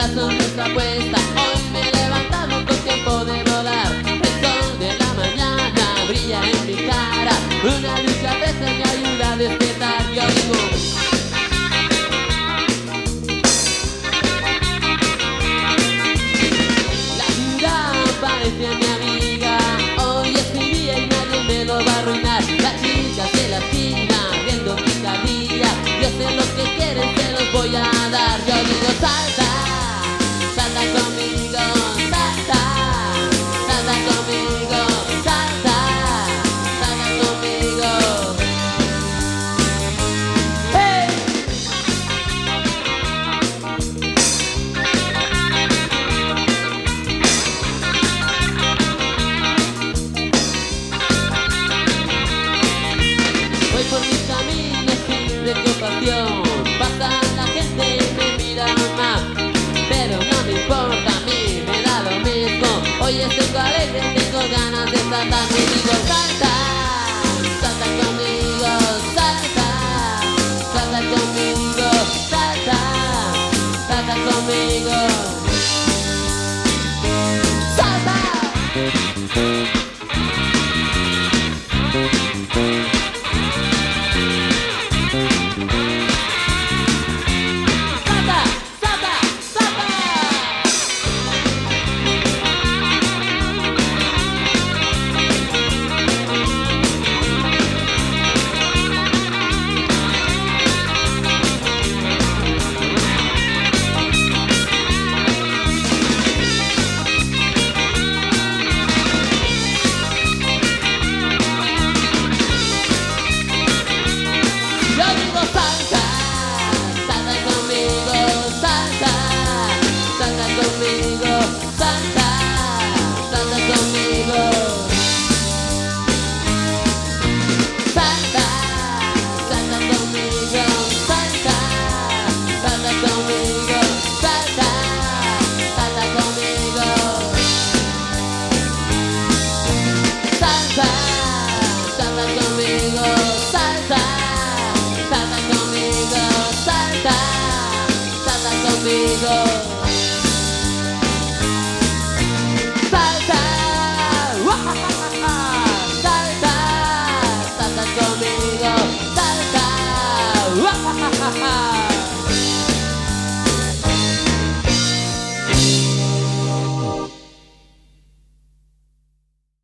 corazón nuestra apuesta. ba ba conmigo. Salta, salta conmigo. Salta.